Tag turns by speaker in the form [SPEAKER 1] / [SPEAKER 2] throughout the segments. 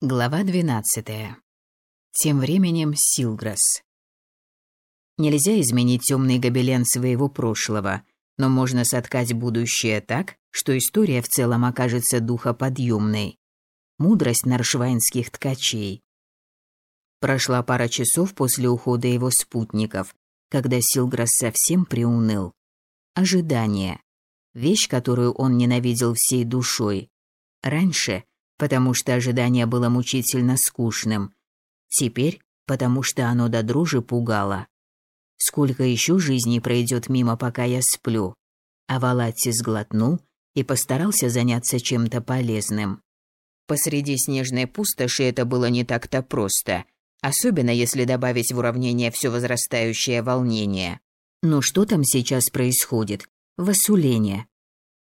[SPEAKER 1] Глава 12. Тем временем Силграс. Нельзя изменить темный гобелен своего прошлого, но можно соткать будущее так, что история в целом окажется духоподъемной. Мудрость наршвайнских ткачей. Прошла пара часов после ухода его спутников, когда Силграс совсем приуныл. Ожидание. Вещь, которую он ненавидел всей душой. Раньше потому что ожидание было мучительно скучным. Теперь, потому что оно до дружи пугало. Сколько еще жизней пройдет мимо, пока я сплю? А Валатти сглотнул и постарался заняться чем-то полезным. Посреди снежной пустоши это было не так-то просто, особенно если добавить в уравнение все возрастающее волнение. Но что там сейчас происходит? В Асулене.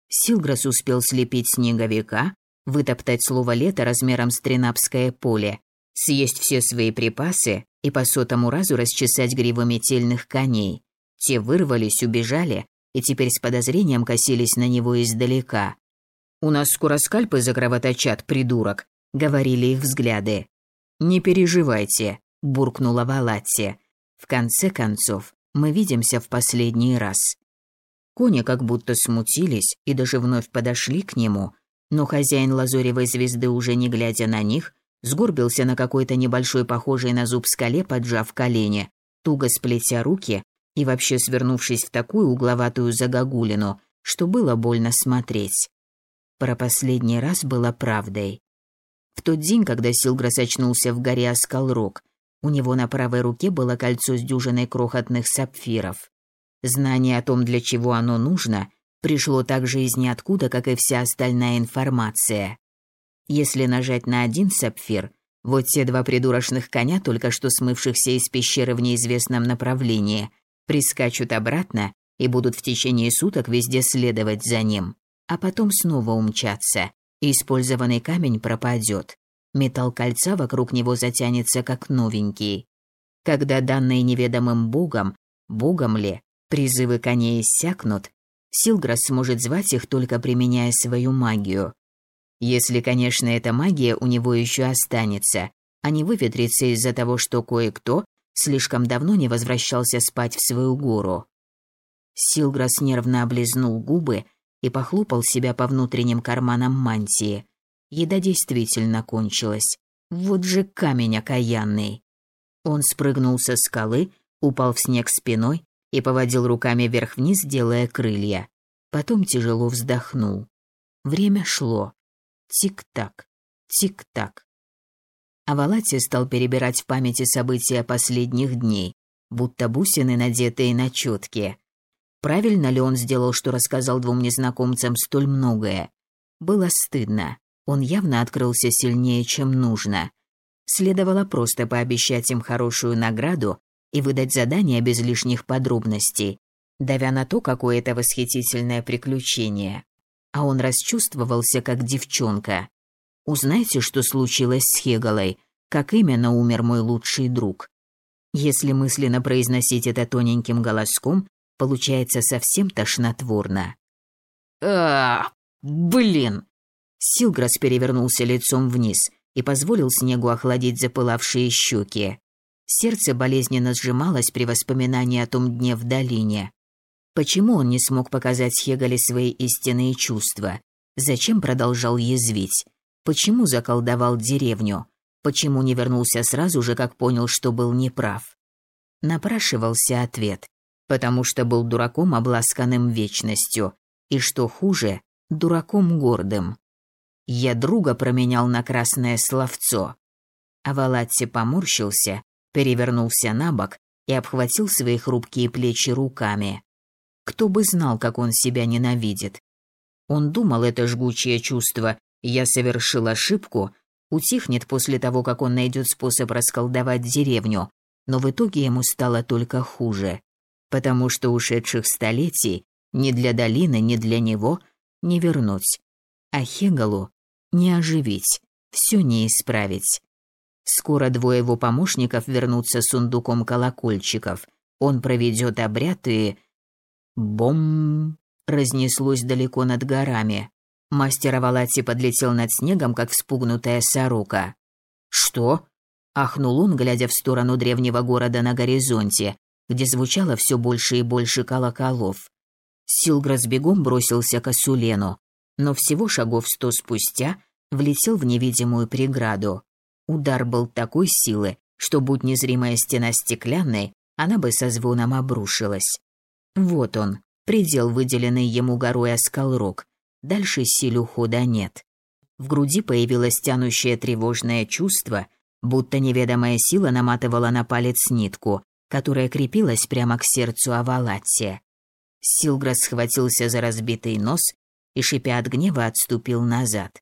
[SPEAKER 1] Силграс успел слепить снеговика, вытоптать слово «лето» размером с Тренапское поле, съесть все свои припасы и по сотому разу расчесать гривы метельных коней. Те вырвались, убежали и теперь с подозрением косились на него издалека. «У нас скоро скальпы закровоточат, придурок», — говорили их взгляды. «Не переживайте», — буркнула Валатти. «В конце концов, мы видимся в последний раз». Кони как будто смутились и даже вновь подошли к нему, но хозяин лазуревой звезды, уже не глядя на них, сгорбился на какой-то небольшой похожей на зуб скале, поджав колени, туго сплетя руки и вообще свернувшись в такую угловатую загогулину, что было больно смотреть. Про последний раз было правдой. В тот день, когда Силграс очнулся в горе Аскалрок, у него на правой руке было кольцо с дюжиной крохотных сапфиров. Знание о том, для чего оно нужно, пришло также из ниоткуда, как и вся остальная информация. Если нажать на один сапфир, вот те два придурочных коня, только что смывшихся из пещеры в неизвестном направлении, прискачут обратно и будут в течение суток везде следовать за ним, а потом снова умчаться, и использованный камень пропадет. Металл кольца вокруг него затянется как новенький. Когда данные неведомым богом, богом ли, призывы коней иссякнут, Силграс сможет звать их только применяя свою магию. Если, конечно, эта магия у него еще останется, а не выветрится из-за того, что кое-кто слишком давно не возвращался спать в свою гору. Силграс нервно облизнул губы и похлопал себя по внутренним карманам мантии. Еда действительно кончилась. Вот же камень окаянный. Он спрыгнул со скалы, упал в снег спиной и поводил руками вверх-вниз, делая крылья. Потом тяжело вздохнул. Время шло. Тик-так, тик-так. Авалати стал перебирать в памяти события последних дней, будто бусины, надетые на четки. Правильно ли он сделал, что рассказал двум незнакомцам столь многое? Было стыдно. Он явно открылся сильнее, чем нужно. Следовало просто пообещать им хорошую награду и выдать задание без лишних подробностей, давя на то, какое это восхитительное приключение. А он расчувствовался, как девчонка. Узнайте, что случилось с Хегалой, как именно умер мой лучший друг. Если мысленно произносить это тоненьким голоском, получается совсем тошнотворно. А, блин. Силграс перевернулся лицом вниз и позволил снегу охладить запылавшие щеки. Сердце болезненно сжималось при воспоминании о том дне в долине. Почему он не смог показать Хегале свои истинные чувства? Зачем продолжал язвить? Почему заколдовал деревню? Почему не вернулся сразу же, как понял, что был неправ? Напрашивался ответ. Потому что был дураком, обласканным вечностью. И что хуже, дураком гордым. Я друга променял на красное словцо. А Валатти поморщился перевернулся на бок и обхватил свои хрупкие плечи руками. Кто бы знал, как он себя ненавидит. Он думал, это жгучее чувство «я совершил ошибку» утихнет после того, как он найдет способ расколдовать деревню, но в итоге ему стало только хуже, потому что ушедших столетий ни для долины, ни для него не вернуть, а Хегалу не оживить, все не исправить. Скоро двое его помощников вернутся с сундуком колокольчиков. Он проведет обряд и... Бом! Разнеслось далеко над горами. Мастер Авалати подлетел над снегом, как вспугнутая сорока. «Что?» – ахнул он, глядя в сторону древнего города на горизонте, где звучало все больше и больше колоколов. Силграс бегом бросился к Асулену, но всего шагов сто спустя влетел в невидимую преграду. Удар был такой силы, что, будь незримая стена стеклянной, она бы со звоном обрушилась. Вот он, предел, выделенный ему горой Аскалрок. Дальше силы ухода нет. В груди появилось тянущее тревожное чувство, будто неведомая сила наматывала на палец нитку, которая крепилась прямо к сердцу Авалатти. Силграс схватился за разбитый нос и, шипя от гнева, отступил назад.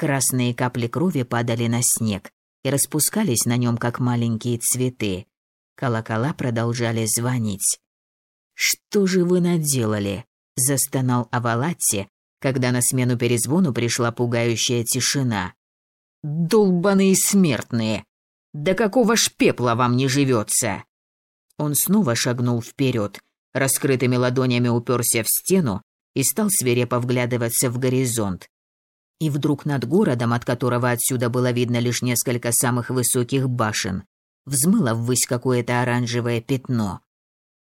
[SPEAKER 1] Красные капли крови падали на снег и распускались на нем, как маленькие цветы. Колокола продолжали звонить. «Что же вы наделали?» – застонал Авалатти, когда на смену перезвону пришла пугающая тишина. «Долбаные смертные! Да какого ж пепла вам не живется?» Он снова шагнул вперед, раскрытыми ладонями уперся в стену и стал свирепо вглядываться в горизонт. И вдруг над городом, от которого отсюда было видно лишь несколько самых высоких башен, взмыло ввысь какое-то оранжевое пятно.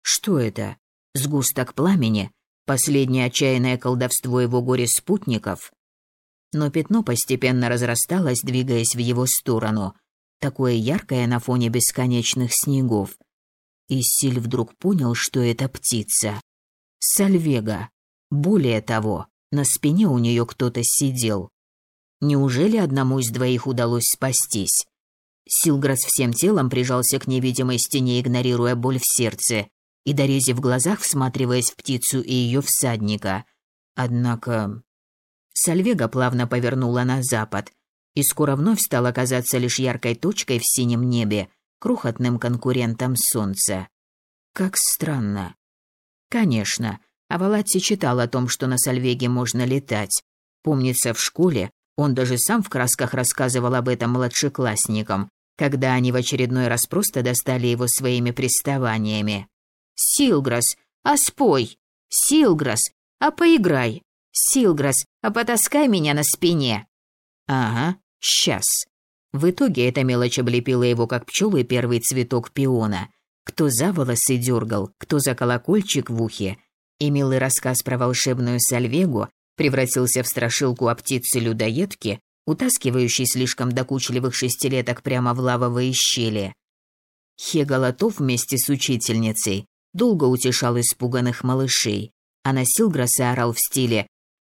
[SPEAKER 1] Что это? Сгусток пламени? Последнее отчаянное колдовство его горе-спутников? Но пятно постепенно разрасталось, двигаясь в его сторону, такое яркое на фоне бесконечных снегов – и Силь вдруг понял, что это птица. Сальвега. Более того, на спине у нее кто-то сидел. Неужели одному из двоих удалось спастись? Силграс всем телом прижался к невидимой стене, игнорируя боль в сердце, и дорези в глазах, всматриваясь в птицу и ее всадника. Однако... Сальвега плавно повернула на запад, и скоро вновь стала казаться лишь яркой точкой в синем небе, крохотным конкурентом Солнца. Как странно. Конечно, Авалатти читал о том, что на Сальвеге можно летать. Помнится, в школе он даже сам в красках рассказывал об этом младшеклассникам, когда они в очередной раз просто достали его своими приставаниями. «Силграс, а спой! Силграс, а поиграй! Силграс, а потаскай меня на спине!» «Ага, сейчас!» В итоге эта мелочь облепила его, как пчелы первый цветок пиона. Кто за волосы дергал, кто за колокольчик в ухе. И милый рассказ про волшебную Сальвегу превратился в страшилку о птице-людоедке, утаскивающей слишком докучливых шестилеток прямо в лавовые щели. Хеголотов вместе с учительницей долго утешал испуганных малышей, а на Силграса орал в стиле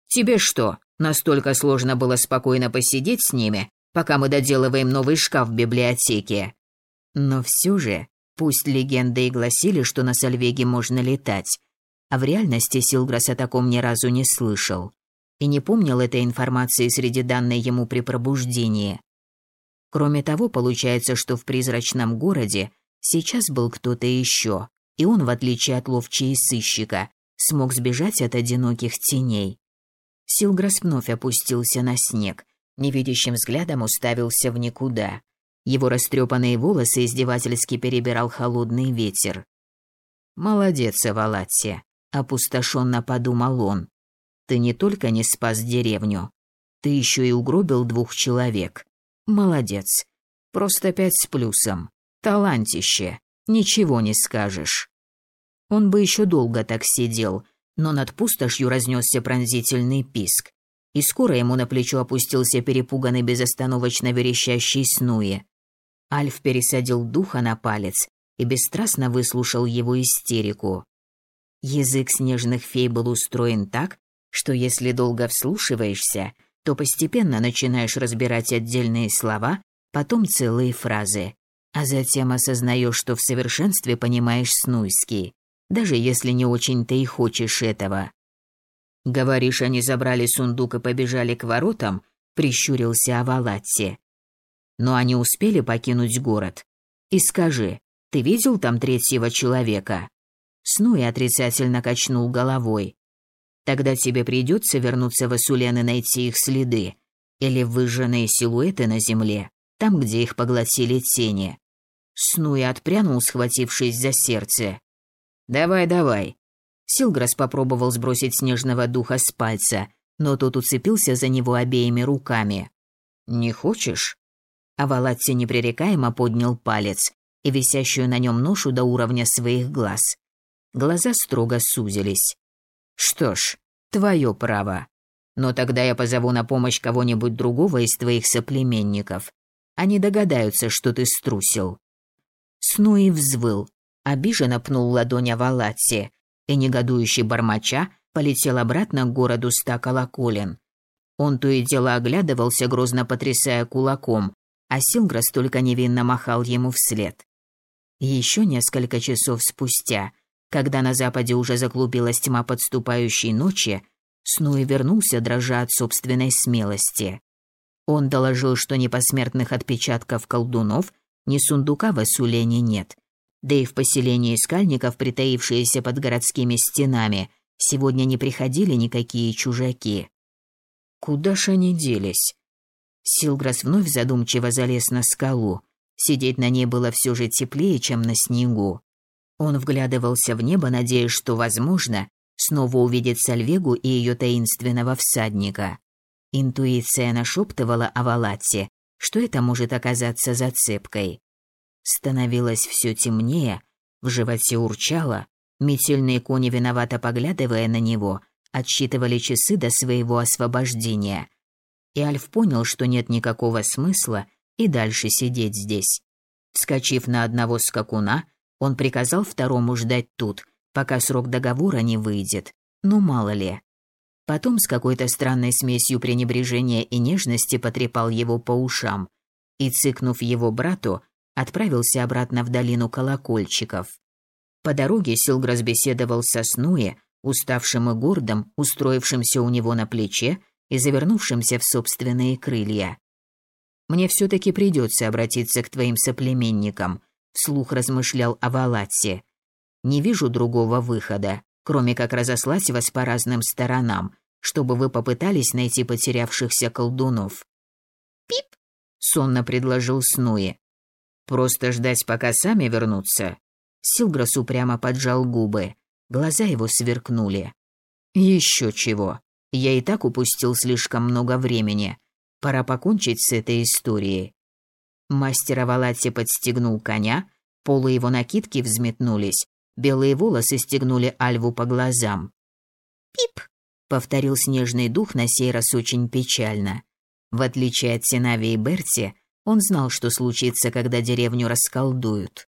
[SPEAKER 1] «Тебе что, настолько сложно было спокойно посидеть с ними, пока мы доделываем новый шкаф в библиотеке. Но все же, пусть легенды и гласили, что на Сальвеге можно летать, а в реальности Силграс о таком ни разу не слышал и не помнил этой информации среди данной ему при пробуждении. Кроме того, получается, что в призрачном городе сейчас был кто-то еще, и он, в отличие от ловчей сыщика, смог сбежать от одиноких теней. Силграс вновь опустился на снег невидящим взглядом уставился в никуда. Его растрепанные волосы издевательски перебирал холодный ветер. «Молодец, Авалатти», — опустошенно подумал он. «Ты не только не спас деревню, ты еще и угробил двух человек. Молодец. Просто пять с плюсом. Талантище. Ничего не скажешь». Он бы еще долго так сидел, но над пустошью разнесся пронзительный писк и скоро ему на плечо опустился перепуганный безостановочно верещащий Снуи. Альф пересадил духа на палец и бесстрастно выслушал его истерику. Язык снежных фей был устроен так, что если долго вслушиваешься, то постепенно начинаешь разбирать отдельные слова, потом целые фразы, а затем осознаешь, что в совершенстве понимаешь снуйский, даже если не очень-то и хочешь этого. «Говоришь, они забрали сундук и побежали к воротам?» – прищурился Авалатти. «Но они успели покинуть город. И скажи, ты видел там третьего человека?» Снуи отрицательно качнул головой. «Тогда тебе придется вернуться в Асулен и найти их следы. Или выжженные силуэты на земле, там, где их поглотили тени». Снуи отпрянул, схватившись за сердце. «Давай, давай, Силграс попробовал сбросить снежного духа с пальца, но тот уцепился за него обеими руками. «Не хочешь?» а Валатти непререкаемо поднял палец и висящую на нем ношу до уровня своих глаз. Глаза строго сузились. «Что ж, твое право. Но тогда я позову на помощь кого-нибудь другого из твоих соплеменников. Они догадаются, что ты струсил». Снуи взвыл, обиженно пнул ладонь Авалатси и, негодующий бормоча, полетел обратно к городу ста колоколен. Он то и дело оглядывался, грозно потрясая кулаком, а Силграс только невинно махал ему вслед. Еще несколько часов спустя, когда на западе уже заклубилась тьма подступающей ночи, Снуи вернулся, дрожа от собственной смелости. Он доложил, что ни посмертных отпечатков колдунов, ни сундука в Асулене нет. Да и в поселении скальников, притаившиеся под городскими стенами, сегодня не приходили никакие чужаки. Куда ж они делись? Силграс вновь задумчиво залез на скалу. Сидеть на ней было все же теплее, чем на снегу. Он вглядывался в небо, надеясь, что, возможно, снова увидит Сальвегу и ее таинственного всадника. Интуиция нашептывала о Валатте, что это может оказаться зацепкой. Становилось все темнее, в животе урчало, метельные кони, виновато поглядывая на него, отсчитывали часы до своего освобождения. И Альф понял, что нет никакого смысла и дальше сидеть здесь. Вскочив на одного скакуна, он приказал второму ждать тут, пока срок договора не выйдет. Ну, мало ли. Потом с какой-то странной смесью пренебрежения и нежности потрепал его по ушам и, цыкнув его брату, отправился обратно в долину колокольчиков. По дороге Силграс беседовал со Снуе, уставшим и гордым, устроившимся у него на плече и завернувшимся в собственные крылья. «Мне все-таки придется обратиться к твоим соплеменникам», — вслух размышлял о Валатсе. «Не вижу другого выхода, кроме как разослать вас по разным сторонам, чтобы вы попытались найти потерявшихся колдунов». «Пип!» — сонно предложил Снуи. «Просто ждать, пока сами вернутся?» Силграс упрямо поджал губы. Глаза его сверкнули. Еще чего. Я и так упустил слишком много времени. Пора покончить с этой историей. Мастер Авалати подстегнул коня, полы его накидки взметнулись, белые волосы стегнули Альву по глазам. «Пип!» — повторил снежный дух на сей раз очень печально. В отличие от Синави и Берти, он знал, что случится, когда деревню расколдуют.